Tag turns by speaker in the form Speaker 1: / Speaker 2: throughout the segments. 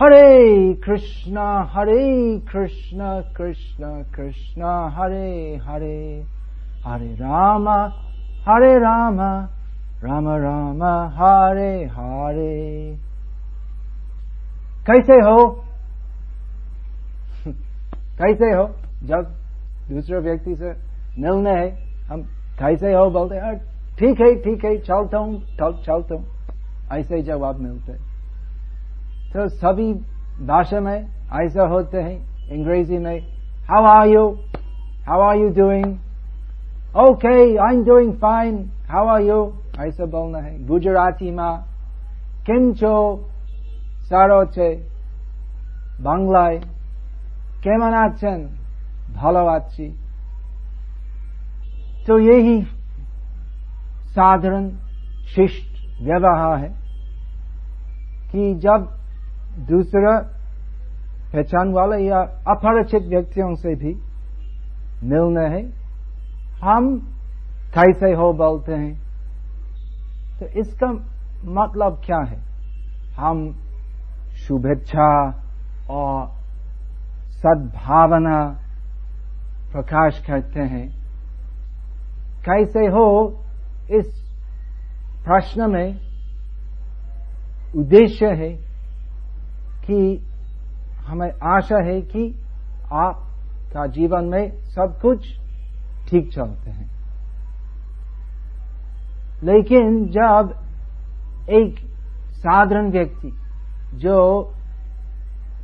Speaker 1: Hare Krishna, Hare Krishna, Krishna Krishna, Hare Hare, Hare Rama, Hare Rama, Rama Rama, Hare Hare. कैसे हो कैसे हो जब दूसरे व्यक्ति से मिलने है हम कैसे हो बोलते हैं ठीक है ठीक है चलता हूँ चलता हूँ ऐसे जवाब मिलते तो सभी भाषा में ऐसा होते हैं अंग्रेजी में how are you how are you doing okay I am doing fine how are you ऐसा बोलना है गुजराती में किम छो सारो छे बांग्लाय কেমন আছেন ভালো আছি तो यही साधारण शिष्ट व्यवहार है कि जब दूसरा पहचान वाले या अपरिचित व्यक्तियों से भी मिलने हैं। हम कैसे हो बोलते हैं? तो इसका मतलब क्या है? हम शुभेच्छा और सद्भावना प्रकाश करते हैं। कैसे हो? इस प्रश्न में उद्देश्य है कि हमें आशा है कि आपका जीवन में सब कुछ ठीक चलते हैं। लेकिन जब एक साधारण व्यक्ति जो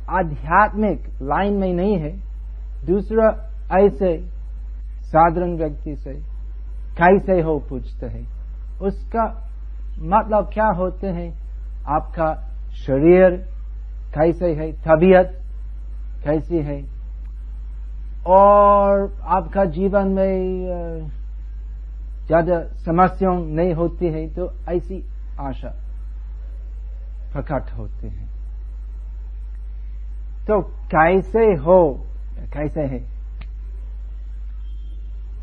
Speaker 1: आध्यात्मिक लाइन में नहीं है, दूसरा ऐसे साधारण व्यक्ति से कैसे हो पूछते हैं, उसका मतलब क्या होते हैं? आपका शरीर कैसे है? तबीयत कैसी है? और आपका जीवन में ज़्यादा समस्याओं नहीं होती है तो ऐसी आशा प्रकट होती है। तो कैसे हो? कैसे है?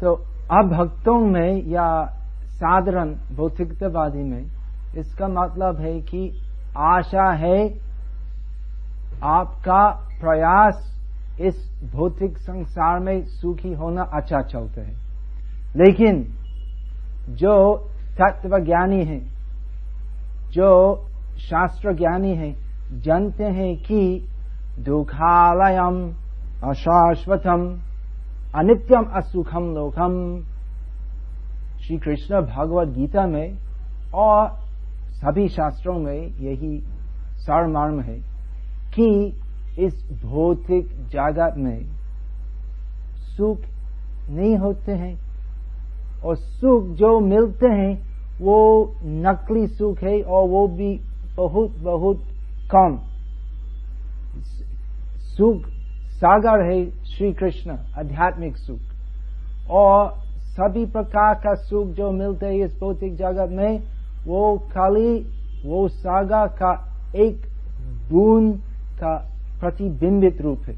Speaker 1: तो अब भक्तों में या साधारण भौतिकतावादी में इसका मतलब है कि आशा है आपका प्रयास इस भौतिक संसार में सुखी होना अच्छा चलता है। लेकिन जो तत्व ज्ञानी है, जो शास्त्र ज्ञानी है, जानते हैं कि दुखालयम, अशाश्वतम, अनित्यम असुखम लोकम श्री कृष्ण भगवत गीता में और सभी शास्त्रों में यही सारमर्म है। कि इस भौतिक जगत में सुख नहीं होते हैं और सुख जो मिलते हैं, वो नकली सुख है और वो भी बहुत बहुत कम। सुख सागर है श्री कृष्ण आध्यात्मिक सुख। और सभी प्रकार का सुख जो मिलते हैं इस भौतिक जगत में, वो खाली, वो सागर का एक बूंद का प्रतिबिंबित रूप है।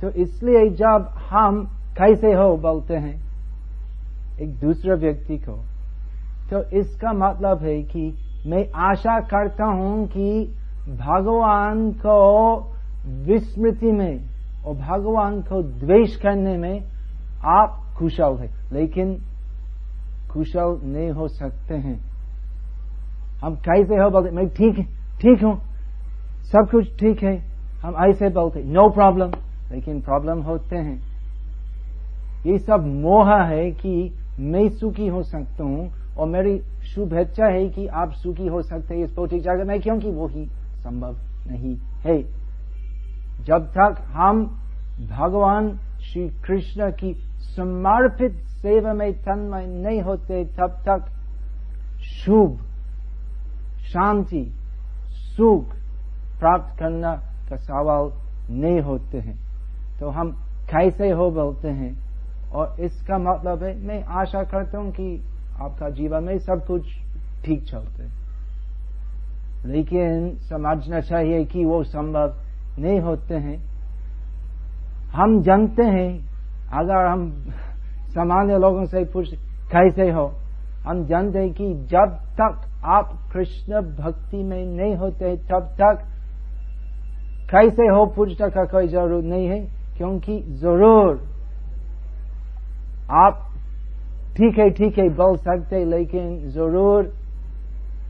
Speaker 1: तो इसलिए जब हम कैसे हो बोलते हैं, एक दूसरे व्यक्ति को तो इसका मतलब है कि मैं आशा करता हूँ कि भगवान को विस्मृति में और भगवान को द्वेष करने में आप कुशल है, लेकिन कुशल नहीं हो सकते हैं। हम कैसे हो बोलते मैं ठीक ठीक हूँ। सब कुछ ठीक है। हम ऐसे बोलते नो प्रॉब्लम लेकिन प्रॉब्लम होते हैं। ये सब मोह है कि मैं सुखी हो सकता हूँ और मेरी शुभेच्छा है कि आप सुखी हो सकते हैं। इस भौतिक जगह में क्योंकि वो ही संभव नहीं है। जब तक हम भगवान श्री कृष्ण की समर्पित सेवा में तन्मय नहीं होते, तब तक शुभ, शांति, सुख प्राप्त करना का सवाल नहीं होते हैं। तो हम कैसे हो बोलते हैं? और इसका मतलब है, मैं आशा करता हूँ कि आपका जीवन में सब कुछ ठीक चलते लेकिन समझना चाहिए कि वो संभव नहीं होते हैं। हम जानते हैं, अगर हम सामान्य लोगों से पूछ कैसे हो, हम जानते हैं कि जब तक आप कृष्ण भक्ति में नहीं होते तब तक कैसे हो पूछने का कोई ज़रूरत नहीं है क्योंकि ज़रूर आप ठीक है ठीक है बोल सकते लेकिन ज़रूर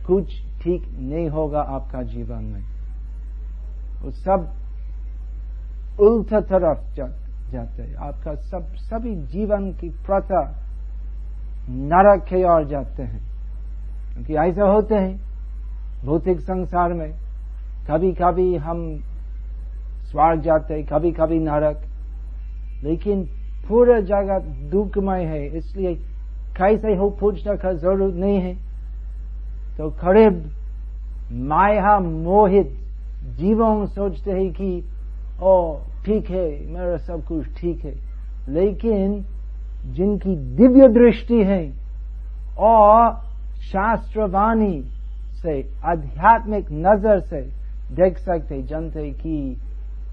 Speaker 1: कुछ ठीक नहीं होगा आपका जीवन में। वो सब उल्टा तरफ़ जा, जाते हैं। आपका सब सभी जीवन की प्रथा नरक के ओर जाते हैं। क्योंकि ऐसे होते हैं भौतिक संसार में कभी कभी हम स्वर्ग जाते कभी कभी नरक। लेकिन पूरा जगत दुखमय है, इसलिए कैसे हो पूछने का ज़रूरत नहीं है। तो करीब माया मोहित जीवों सोचते हैं कि, ओ, ठीक है, मेरा सब कुछ ठीक है। लेकिन जिनकी दिव्य दृष्टि है और शास्त्रवाणी से, आध्यात्मिक नज़र से देख सकते जानते कि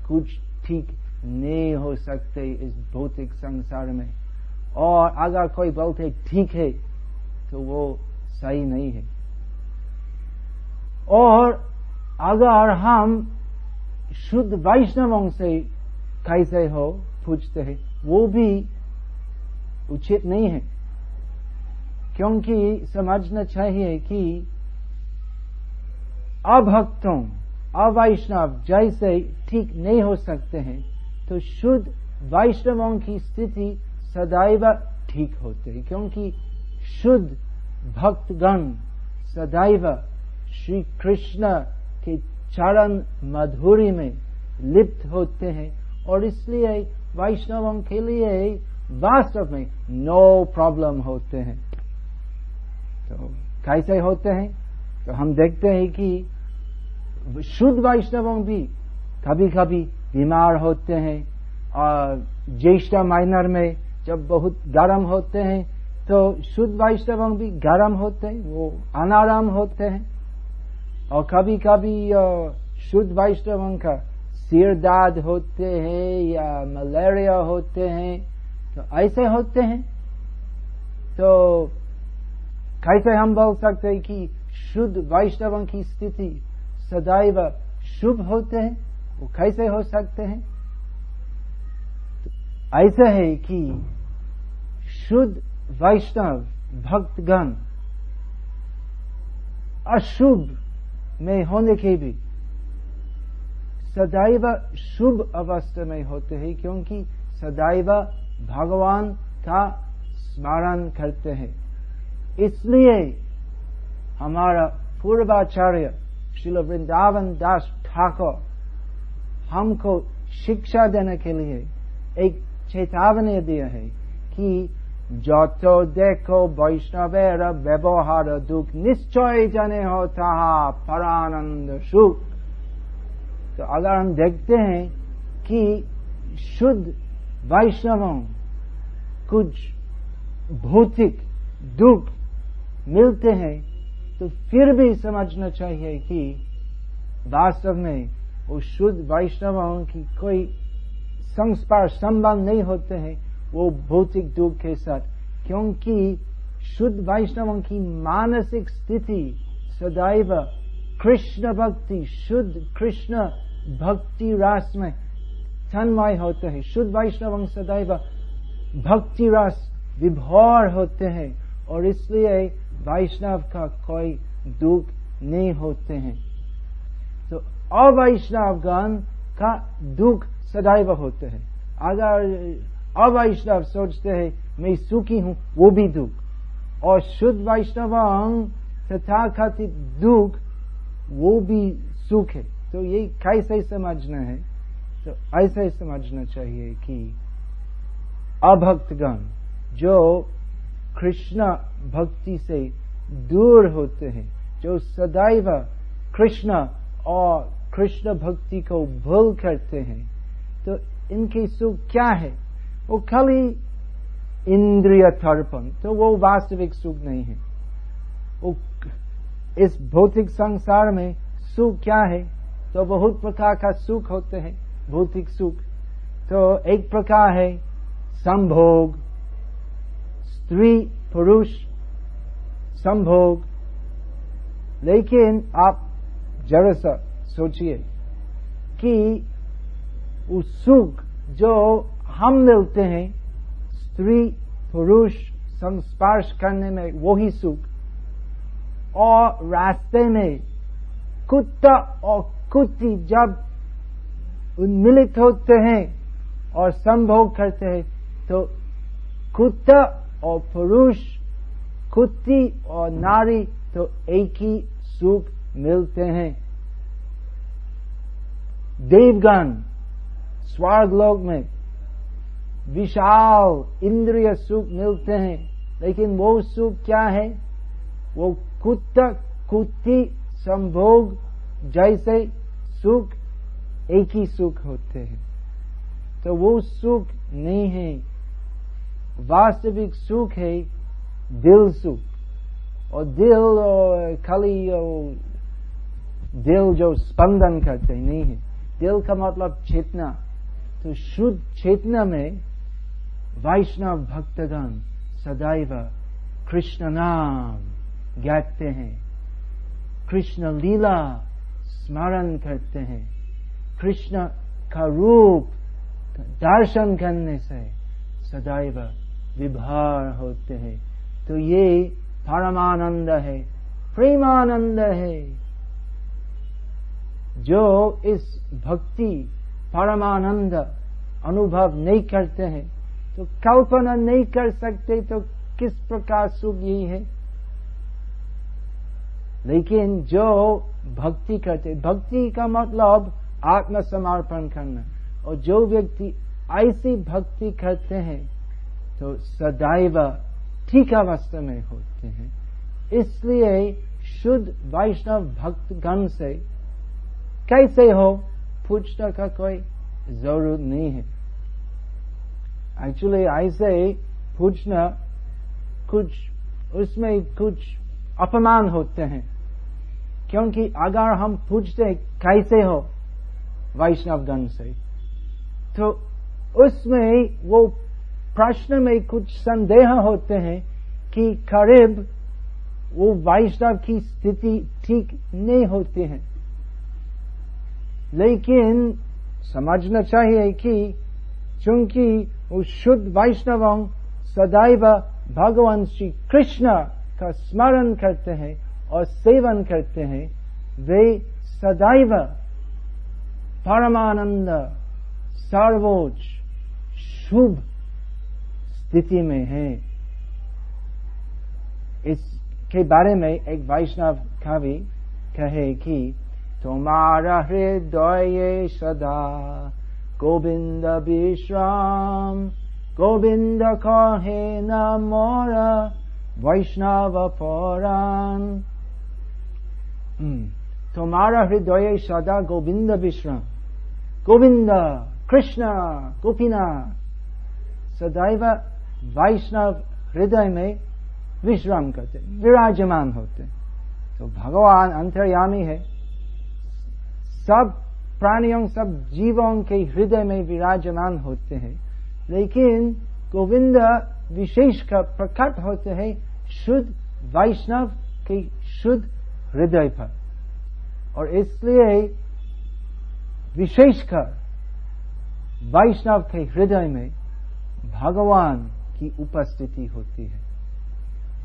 Speaker 1: कुछ ठीक नहीं हो सकते इस भौतिक संसार में। और अगर कोई बोलते ठीक है तो वो सही नहीं है। और अगर हम शुद्ध वैष्णवों से कैसे हो, पूछते हैं, वो भी उचित नहीं है। क्योंकि समझना चाहिए कि अभक्तों अवैष्णव जैसे ठीक नहीं हो सकते हैं तो शुद्ध वैष्णवों की स्थिति सदैव ठीक होते हैं, क्योंकि शुद्ध भक्तगण सदैव श्री कृष्ण के चरण मधुरी में लिप्त होते हैं, और इसलिए वैष्णवों के लिए वास्तव में नो प्रॉब्लम होते हैं। तो कैसे होते हैं? तो हम देखते हैं कि शुद्ध वैष्णवों भी कभी कभी बीमार होते हैं और ज्येष्ठ माइनर में जब बहुत गर्म होते हैं तो शुद्ध वैष्णव भी गर्म होते हैं, वो अनाराम होते हैं। और कभी कभी शुद्ध वैष्णव का सिर दाद होते हैं या मलेरिया होते हैं तो ऐसे होते हैं। तो कैसे हम बोल सकते हैं कि शुद्ध वैष्णव की स्थिति सदैव शुभ होते हैं, वो कैसे हो सकते हैं? तो ऐसा है कि शुद्ध वैष्णव भक्तगण अशुभ में होने के भी सदैव शुभ अवस्था में होते हैं, क्योंकि सदैव भगवान का स्मरण करते हैं। इसलिए हमारा पूर्वाचार्य श्रील वृंदावन दास ठाकुर हमको शिक्षा देने के लिए एक चेतावनी दिया है कि যত দেখো বৈষ্ণবের ব্যবহার দুঃখ निश्चय जने हो तहा परानंद सुख तो अगर हम देखते हैं कि शुद्ध वैष्णवों कुछ भौतिक दुख मिलते हैं तो फिर भी समझना चाहिए कि वास्तव में वो शुद्ध वैष्णवों की कोई संस्पर्श संबंध नहीं होते हैं, वो भौतिक दुख के साथ। क्योंकि शुद्ध वैष्णवों की मानसिक स्थिति सदैव कृष्ण भक्ति, शुद्ध कृष्ण भक्ति रास में तन्मय होते हैं। शुद्ध वैष्णव सदैव भक्ति रास विभोर होते हैं। और इसलिए वैष्णव का कोई दुख नहीं होते हैं। तो अवैष्णवगण का दुख सदैव होते हैं। अगर अवैष्णव सोचते हैं, मैं सुखी हूँ, वो भी दुख। और शुद्ध वैष्णव तथा दुख, वो भी सुख है। तो ये कैसे समझना है? तो ऐसे समझना चाहिए कि अभक्तगण, जो कृष्ण भक्ति से दूर होते हैं। जो सदैव कृष्ण और कृष्ण भक्ति को भूल करते हैं तो इनकी सुख क्या है? वो खाली इंद्रिय तर्पण तो वो वास्तविक सुख नहीं है। वो इस भौतिक संसार में सुख क्या है? तो बहुत प्रकार का सुख होते हैं, भौतिक सुख। तो एक प्रकार है संभोग स्त्री, पुरुष, संभोग। लेकिन आप जरा सा सोचिए कि उस सुख जो हम मिलते हैं, स्त्री, पुरुष, संस्पर्श करने में वही सुख, और रास्ते में कुत्ता और कुत्ती जब उन्मिलित होते हैं और संभोग करते हैं तो कुत्ता और पुरुष, कुत्ती और नारी तो एक ही सुख मिलते हैं। देवगण स्वर्ग लोक में विशाल इंद्रिय सुख मिलते हैं। लेकिन वो सुख क्या है? वो कुत्ता, कुत्ती संभोग जैसे सुख एक ही सुख होते हैं। तो वो सुख नहीं है। वास्तविक सुख है दिल सुख। और दिल और खाली दिल जो स्पंदन करते नहीं है। दिल का मतलब चेतना। तो शुद्ध चेतना में वैष्णव भक्तगण सदैव कृष्ण नाम गाते हैं। कृष्ण लीला स्मरण करते हैं। कृष्ण का रूप दर्शन करने से सदैव विभार होते हैं। तो ये परमानंद है, प्रेमानंद है। जो इस भक्ति परमानंद अनुभव नहीं करते हैं तो कल्पना नहीं कर सकते तो किस प्रकार सुख यही है? लेकिन जो भक्ति करते, भक्ति का मतलब आत्मसमर्पण करना। और जो व्यक्ति ऐसी भक्ति करते हैं तो सदैव ठीक अवस्था में होते हैं। इसलिए शुद्ध वैष्णव भक्तगण से कैसे हो, पूछने का कोई ज़रूरत नहीं है। एक्चुअली ऐसे पूछना कुछ, उसमें कुछ अपमान होते हैं। क्योंकि अगर हम पूछते कैसे हो वैष्णवगण से तो उसमें वो प्रश्न में कुछ संदेह होते हैं कि करीब वो वैष्णव की स्थिति ठीक नहीं होती है। लेकिन समझना चाहिए कि चूँकि वो शुद्ध वैष्णव, सदैव भगवान श्री कृष्ण का स्मरण करते हैं और सेवन करते हैं, वे सदैव परमानंद, सर्वोच्च, शुभ स्थिति में है। इसके बारे में एक वैष्णव कवि कहे कि, तुम्हारा हृदय सदा गोविंद विश्राम, गोविंद कहे न मोर वैष्णव पौराण। तुम्हारा हृदय सदा गोविंद विश्राम, गोविंद, कृष्ण गोपीना सदैव वैष्णव हृदय में विश्राम करते विराजमान होते तो भगवान अंतर्यामी है। सब प्राणियों, सब जीवों के हृदय में विराजमान होते हैं। लेकिन गोविंद विशेष का प्रकट होते हैं शुद्ध वैष्णव के शुद्ध हृदय पर। और इसलिए विशेषकर वैष्णव के हृदय में भगवान की उपस्थिति होती है।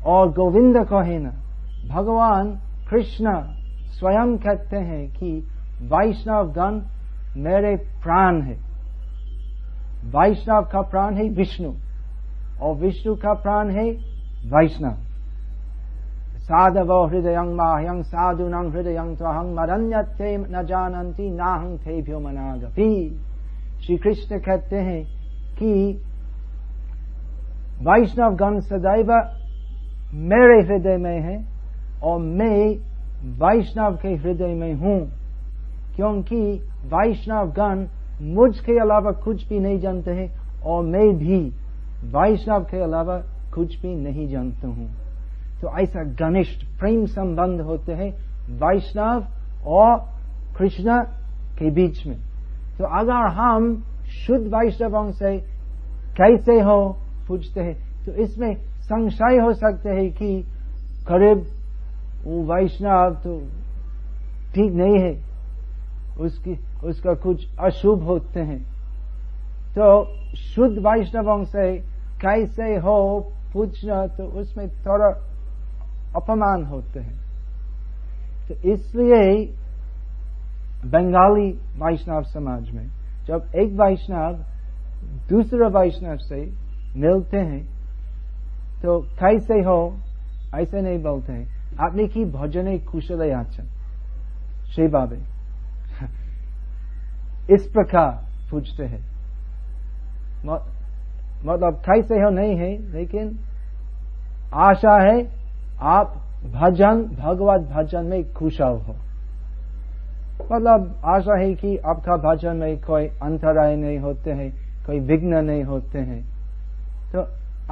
Speaker 1: और गोविंद कहे न, भगवान कृष्ण स्वयं कहते हैं कि वैष्णव गण मेरे प्राण है। वैष्णव का प्राण है विष्णु, और विष्णु का प्राण है वैष्णव। साधव हृदय माह्यं साधु नं हृदय मरण्य न जानती नाहं थे भ्यो मनागपी। श्री कृष्ण कहते हैं कि वैष्णव गण सदैव मेरे हृदय में है और मैं वैष्णव के हृदय में हूँ क्योंकि वैष्णव गण मुझ के अलावा कुछ भी नहीं जानते हैं और मैं भी वैष्णव के अलावा कुछ भी नहीं जानता हूँ तो ऐसा घनिष्ठ प्रेम संबंध होते हैं वैष्णव और कृष्ण के बीच में तो अगर हम शुद्ध वैष्णवों से कैसे हो पूछते हैं तो इसमें संशय हो सकते हैं कि करीब वैष्णव तो ठीक नहीं है, उसकी, उसका कुछ अशुभ होते हैं। तो शुद्ध वैष्णवों से कैसे हो पूछना तो उसमें थोड़ा अपमान होते हैं। तो इसलिए बंगाली वैष्णव समाज में, जब एक वैष्णव दूसरे वैष्णव से मिलते हैं। तो कैसे हो? ऐसे नहीं बोलते हैं। आपने की भजन कुशल याचन श्री बाबे, इस प्रकार पूछते हैं। मतलब कैसे हो नहीं है, लेकिन आशा है आप भजन, भगवत भजन में खुशहाल हो। मतलब आशा है कि आपका भजन में कोई अंतराय नहीं होते हैं, कोई विघ्न नहीं होते हैं। तो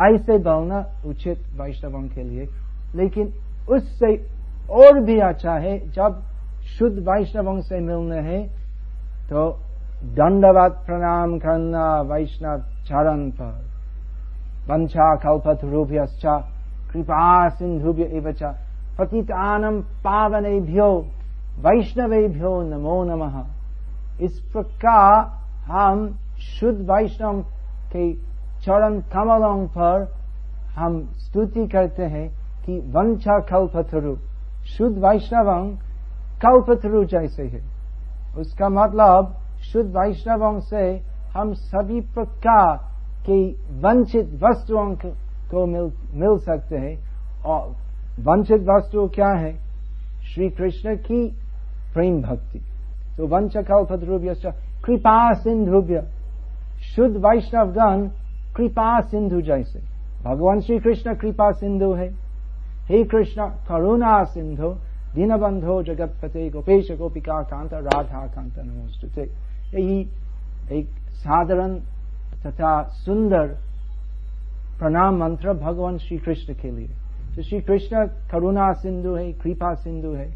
Speaker 1: ऐसे बोलना उचित वैष्णवों के लिए। लेकिन उससे और भी अच्छा है, जब शुद्ध वैष्णवों से मिलने हैं तो दंडवत प्रणाम करना वैष्णव चरण पर। वंशा कल्पत रूभ्य कृपा सिंधुभ्य एवं पतितानम पावनेभ्यो, वैष्णवेभ्यो नमो नमः। इस प्रकार हम शुद्ध वैष्णव के चरण कमलों पर हम स्तुति करते हैं कि वंशा कल्पतरु शुद्ध वैष्णव कल्पतरु जैसे है। उसका मतलब शुद्ध वैष्णवों से हम सभी प्रकार के वंचित वस्तुओं को मिल, मिल सकते हैं। और वंचित वस्तु क्या है? श्री कृष्ण की प्रेम भक्ति। तो वंश कल्पद्रुव्य कृपा सिंधुभ्य। शुद्ध वैष्णवगण कृपा सिंधु जैसे। भगवान श्री कृष्ण कृपा सिंधु है। हे कृष्ण, करुणा सिंधु दीन बंधो जगत पते गोपेश गोपिका कांत, राधा कांत नमोस्तुते। यही एक साधारण तथा सुंदर प्रणाम मंत्र भगवान श्री कृष्ण के लिए। तो श्री कृष्ण करुणा सिंधु है, कृपा सिंधु है।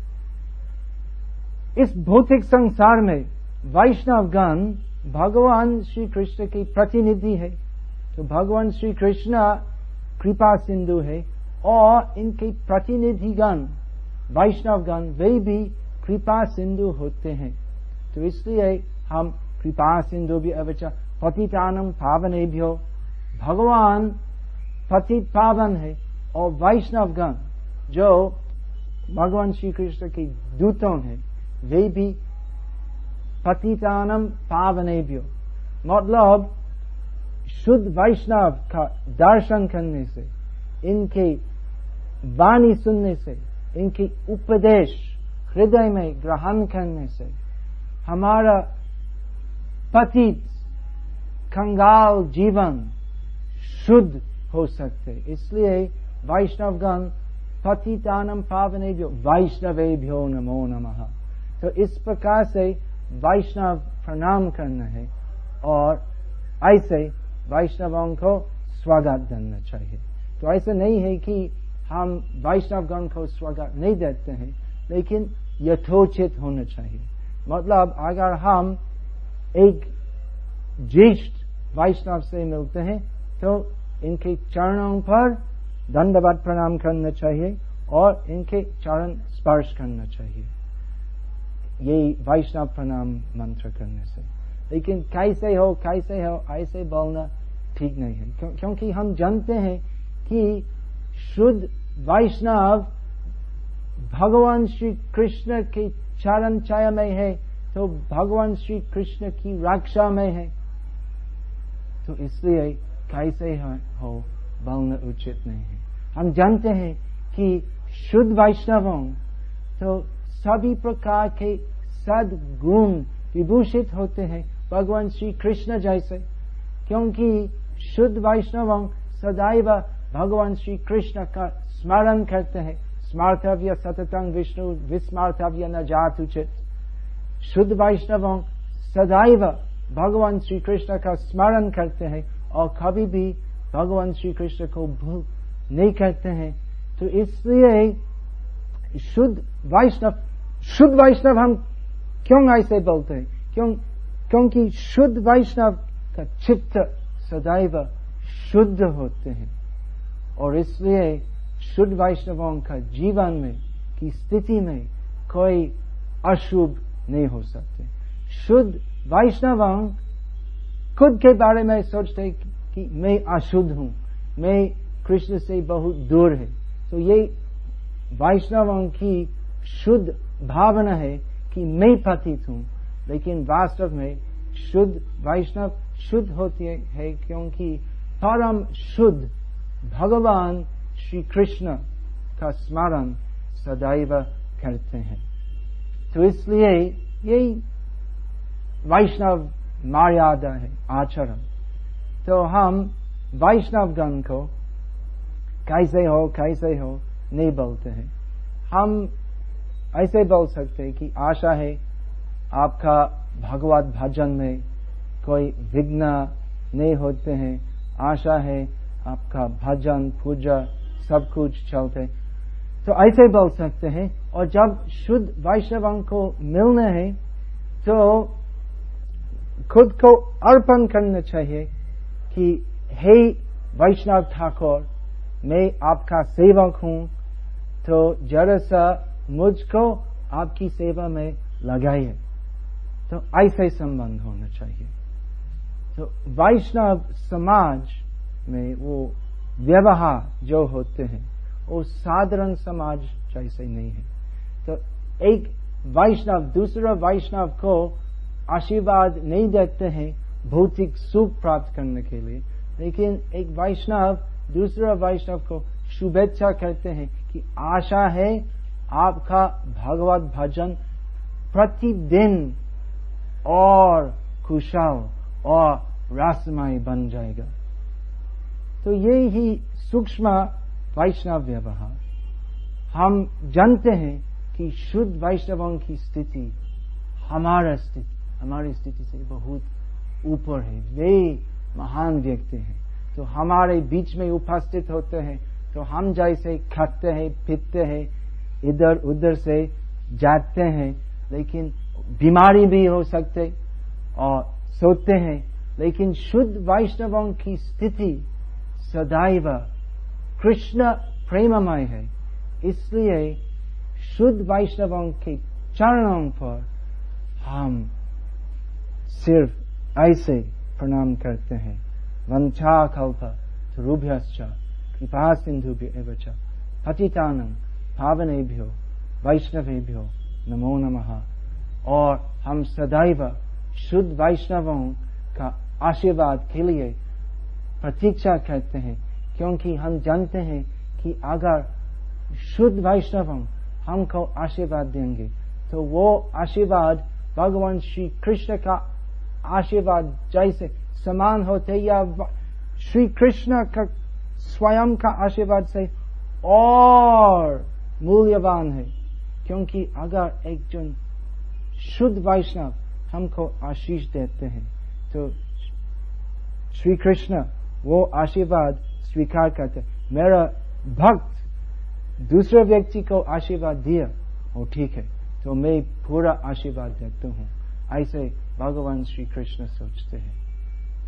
Speaker 1: इस भौतिक संसार में वैष्णवगण भगवान श्री कृष्ण की प्रतिनिधि है। तो भगवान श्री कृष्ण कृपा सिंधु है और इनके प्रतिनिधिगण, वैष्णवगण, वे भी कृपा सिंधु होते हैं। तो इसलिए हम कृपा सिंधु भी अवच पतितानम पावन भी हो भगवान पतित पावन है और वैष्णवगण जो भगवान श्री कृष्ण के दूतों हैं, वे भी पतितानम पावनेभ्यो। मतलब शुद्ध वैष्णव का दर्शन करने से, इनके वाणी सुनने से, इनकी उपदेश हृदय में ग्रहण करने से, हमारा पतित कंगाल जीवन शुद्ध हो सकते इसलिए वैष्णवगण पतितानम पावने जो वैष्णवे भ्यो नमो नम। तो इस प्रकार से वैष्णव प्रणाम करना है और ऐसे वैष्णवों को स्वागत देना चाहिए। तो ऐसा नहीं है कि हम वैष्णवगण को स्वागत नहीं देते हैं, लेकिन यथोचित होना चाहिए। मतलब अगर हम एक ज्येष्ठ वैष्णव से मिलते हैं तो इनके चरणों पर दंडवत प्रणाम करना चाहिए और इनके चरण स्पर्श करना चाहिए। ये वैष्णव प्रणाम मंत्र करने से। लेकिन कैसे हो कैसे हो ऐसे बोलना ठीक नहीं है क्यों, क्योंकि हम जानते हैं कि शुद्ध वैष्णव भगवान श्री कृष्ण के चरण छाया में है तो भगवान श्री कृष्ण की रक्षा में है तो इसलिए कैसे हो बोलना उचित नहीं है हम जानते हैं कि शुद्ध वैष्णवों तो सभी प्रकार के सदगुण विभूषित होते हैं भगवान श्री कृष्ण जैसे, क्योंकि शुद्ध वैष्णव सदैव भगवान श्री कृष्ण का स्मरण करते हैं। स्मार्थव्य सततंग विष्णु विस्मार्थव्य न जात उचित शुद्ध वैष्णव सदैव भगवान श्री कृष्ण का स्मरण करते हैं और कभी भी भगवान श्री कृष्ण को भूल नहीं करते हैं। तो इसलिए शुद्ध वैष्णव शुद्ध वैष्णव हम क्यों ऐसे बोलते हैं? क्यों क्योंकि शुद्ध वैष्णव का चित्त सदैव शुद्ध होते हैं। और इसलिए शुद्ध वैष्णवों का जीवन में, की स्थिति में कोई अशुभ नहीं हो सकते। शुद्ध वैष्णव खुद के बारे में सोचते कि मैं अशुद्ध हूँ, मैं कृष्ण से बहुत दूर है। तो ये वैष्णवों की शुद्ध भावना है कि मैं पतित हूँ। लेकिन वास्तव में शुद्ध वैष्णव शुद्ध होती है क्योंकि परम शुद्ध भगवान श्री कृष्ण का स्मरण सदैव करते हैं। तो इसलिए यही वैष्णव मर्यादा है, आचरण। तो हम वैष्णव गण को कैसे हो कैसे हो, नहीं बोलते हैं। हम ऐसे बोल सकते हैं कि आशा है आपका भगवत भजन में कोई विघ्न नहीं होते हैं। आशा है आपका भजन, पूजा, सब कुछ चलते तो ऐसे बोल सकते हैं। और जब शुद्ध वैष्णव को मिलना है तो खुद को अर्पण करना चाहिए कि, हे वैष्णव ठाकुर, मैं आपका सेवक हूँ। तो जरा सा मुझको आपकी सेवा में लगाइए। तो ऐसे संबंध होना चाहिए। तो वैष्णव समाज में वो व्यवहार जो होते हैं, वो साधारण समाज जैसे नहीं है। तो एक वैष्णव, दूसरा वैष्णव को आशीर्वाद नहीं देते हैं भौतिक सुख प्राप्त करने के लिए। लेकिन एक वैष्णव, दूसरा वैष्णव को शुभेच्छा करते हैं कि आशा है आपका भगवत भजन प्रतिदिन और खुशहाल और रासमय बन जाएगा। तो ये ही सूक्ष्म वैष्णव व्यवहार। हम जानते हैं कि शुद्ध वैष्णवों की स्थिति, हमारा स्थिति, हमारी स्थिति से बहुत ऊपर है। वे महान व्यक्ति हैं। तो हमारे बीच में उपस्थित होते हैं। तो हम जैसे खाते हैं, पीते हैं इधर उधर से जाते हैं। लेकिन बीमारी भी हो सकते और सोते हैं, लेकिन शुद्ध वैष्णवों की स्थिति सदैव कृष्ण प्रेममय है। इसलिए शुद्ध वैष्णवों के चरणों पर हम सिर्फ़ ऐसे प्रणाम करते हैं। वंशा कल्प रूभ्यश्च कृपा सिंधु पतितान, पावनेभ्यो, वैष्णवेभ्यो, नमो नमः। और हम सदैव शुद्ध वैष्णवों का आशीर्वाद के लिए प्रतीक्षा करते हैं, क्योंकि हम जानते हैं कि अगर शुद्ध वैष्णव हमको आशीर्वाद देंगे तो वो आशीर्वाद भगवान श्री कृष्ण का आशीर्वाद जैसे समान होते या श्री कृष्ण का स्वयं का आशीर्वाद से और मूल्यवान है। क्योंकि अगर एक जन शुद्ध वैष्णव हमको आशीष देते हैं। तो श्री कृष्ण, वो आशीर्वाद स्वीकार करते मेरा भक्त दूसरे व्यक्ति को आशीर्वाद दिया, वो ठीक है। तो मैं पूरा आशीर्वाद देता हूँ। ऐसे भगवान श्री कृष्ण सोचते हैं।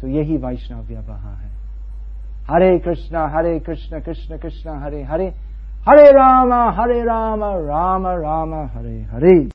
Speaker 1: तो यही वैष्णव व्यवहार है। हरे कृष्णा, हरे कृष्ण कृष्ण कृष्ण, हरे हरे। हरे राम हरे राम राम राम, हरे हरे।